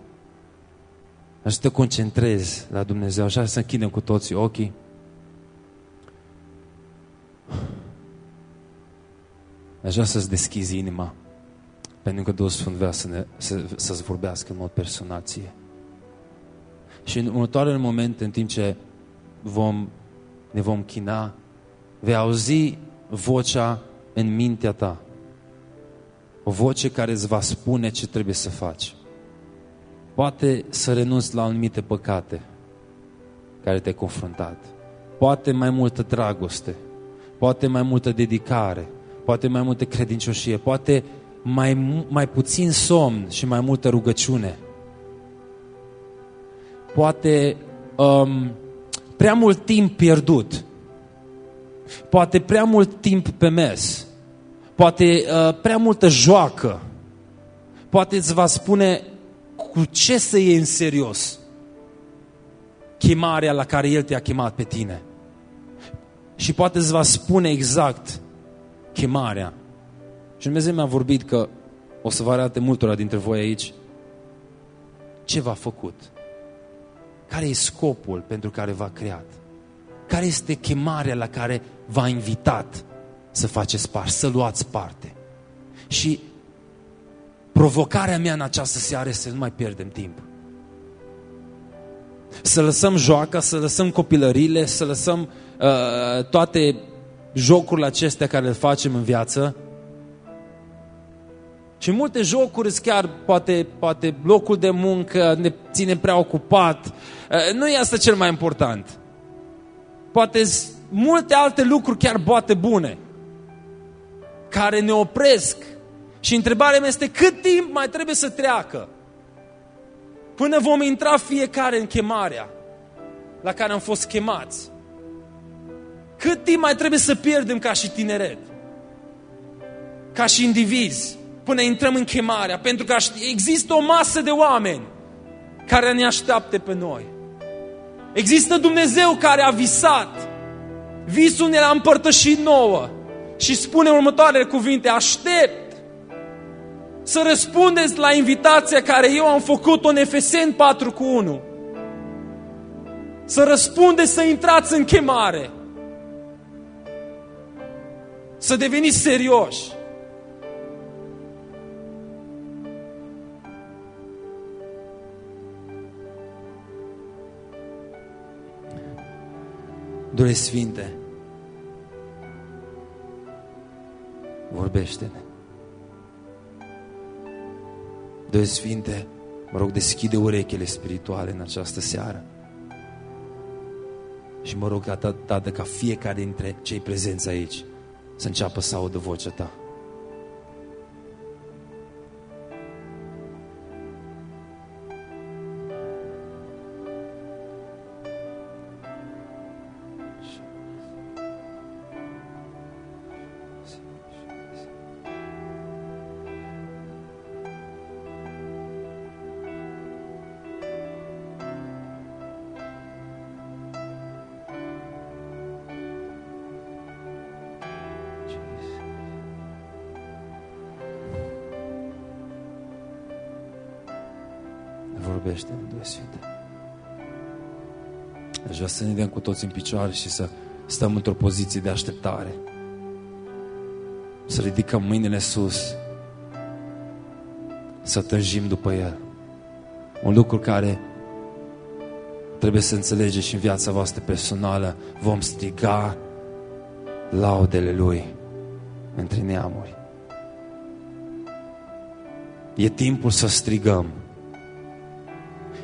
Aș să te concentrezi la Dumnezeu. Așa să închidem cu toții ochii. Aș vrea să-ți deschizi inima. Pentru că Duhul Sfânt vrea să ne, să, să-ți vorbească în mod personal ție. Și în următoarele momente, în timp ce vom, ne vom china, vei auzi vocea în mintea ta. O voce care îți va spune ce trebuie să faci. Poate să renunți la anumite păcate care te-ai confruntat. Poate mai multă dragoste. Poate mai multă dedicare. Poate mai multă credincioșie. Poate mai, mai puțin somn și mai multă rugăciune. Poate um, prea mult timp pierdut. Poate prea mult timp pe mes. Poate uh, prea multă joacă. Poate îți va spune cu ce să iei în serios chemarea la care El te-a chemat pe tine. Și poate îți va spune exact chemarea. Și Dumnezeu mi-a vorbit că o să vă arate multora dintre voi aici ce v-a făcut. Care e scopul pentru care v-a creat? Care este chemarea la care v-a invitat să faceți parte, să luați parte? Și provocarea mea în această seară este să nu mai pierdem timp. Să lăsăm joaca, să lăsăm copilările, să lăsăm uh, toate jocurile acestea care le facem în viață. Și multe jocuri chiar, poate, poate locul de muncă ne ține prea ocupat. Uh, nu e asta cel mai important. Poate multe alte lucruri chiar poate bune care ne opresc și întrebarea mea este cât timp mai trebuie să treacă până vom intra fiecare în chemarea la care am fost chemați. Cât timp mai trebuie să pierdem ca și tineret? Ca și indivizi, până intrăm în chemarea, pentru că există o masă de oameni care ne așteaptă pe noi. Există Dumnezeu care a visat. Visul ne l-a împărtășit nouă și spune următoarele cuvinte, aștept să răspundeți la invitația care eu am făcut-o în Efeseni 4 cu 1. Să răspundeți să intrați în chemare. Să deveniți serioși. Dure Sfinte, vorbește-ne. Doi Sfinte, mă rog, deschide urechile spirituale în această seară. Și mă rog, Tată, ca fiecare dintre cei prezenți aici să înceapă să audă vocea Ta. Vorbește în Duhul Sfinte. Aș vrea să ne dăm cu toți în picioare și să stăm într-o poziție de așteptare. Să ridicăm mâinile sus. Să tânjim după El. Un lucru care trebuie să înțelegeți și în viața voastră personală. Vom striga laudele Lui între neamuri. E timpul să strigăm.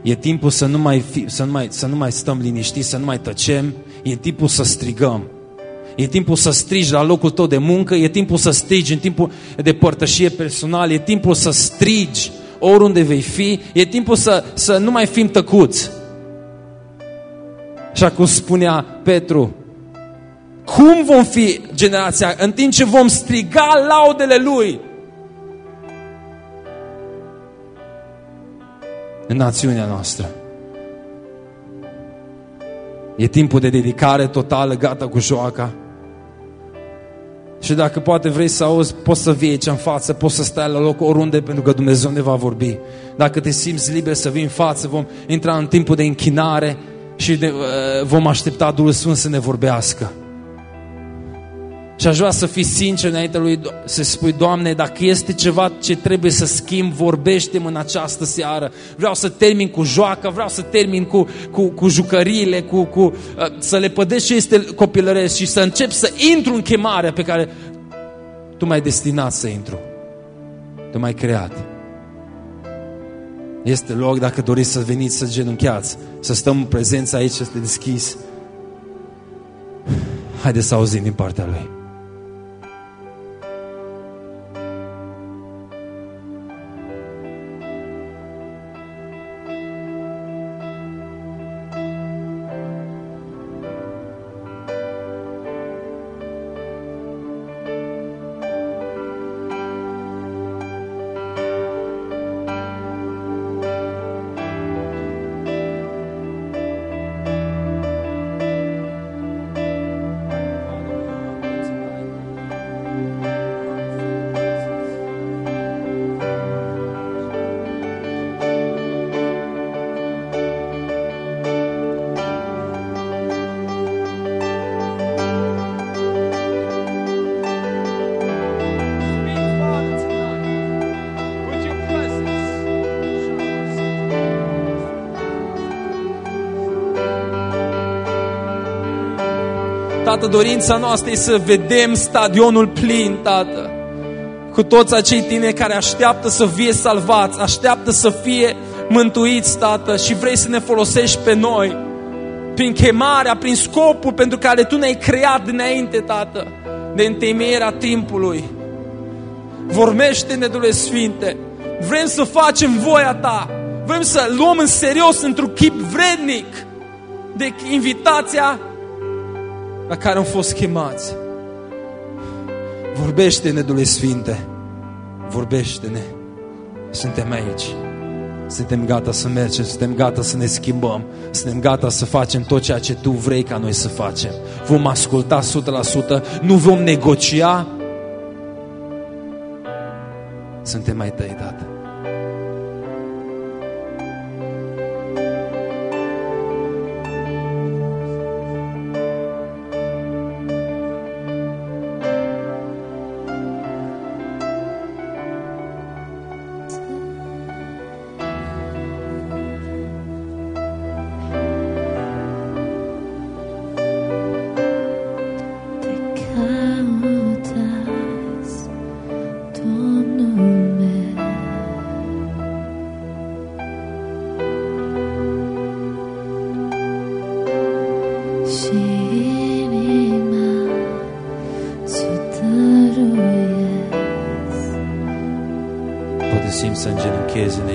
E timpul să nu mai, fi, să nu mai, să nu mai stăm liniștiți, să nu mai tăcem. E timpul să strigăm. E timpul să strigi la locul tău de muncă, e timpul să strigi în timpul de părtășie personală, e timpul să strigi oriunde vei fi, e timpul să, să nu mai fim tăcuți. Așa cum spunea Petru, cum vom fi generația în timp ce vom striga laudele Lui? În națiunea noastră. E timpul de dedicare totală, gata cu joaca. Și dacă poate vrei să auzi, poți să vii aici în față, poți să stai la loc oriunde, pentru că Dumnezeu ne va vorbi. Dacă te simți liber să vii în față, vom intra în timpul de închinare și de, uh, vom aștepta Duhul Sfânt să ne vorbească. Și aș vrea să fii sincer înainte lui, să spui, Doamne, dacă este ceva ce trebuie să schimb, vorbește în această seară. Vreau să termin cu joacă, vreau să termin cu, cu, cu jucăriile, cu, cu, uh, să le pădesc ce este copilăresc și să încep să intru în chemarea pe care Tu m-ai destinat să intru. Tu m-ai creat. Este loc dacă doriți să veniți să genunchiați, să stăm în prezența aici, să este deschis. Haideți să auzim din partea Lui. Tată, dorința noastră e să vedem stadionul plin, Tată. Cu toți acei tineri care așteaptă să fie salvați, așteaptă să fie mântuiți, Tată, și vrei să ne folosești pe noi prin chemarea, prin scopul pentru care Tu ne-ai creat dinainte, Tată, de întemeierea timpului. Vormește-ne, Dumnezeu Sfinte. Vrem să facem voia Ta. Vrem să luăm în serios, într-un chip vrednic, de invitația la care am fost chemați. Vorbește-ne, Dumnezeu Sfinte. Vorbește-ne. Suntem aici. Suntem gata să mergem, suntem gata să ne schimbăm, suntem gata să facem tot ceea ce Tu vrei ca noi să facem. Vom asculta 100%, nu vom negocia. Suntem mai tăi, Tată. Să îngenunchezi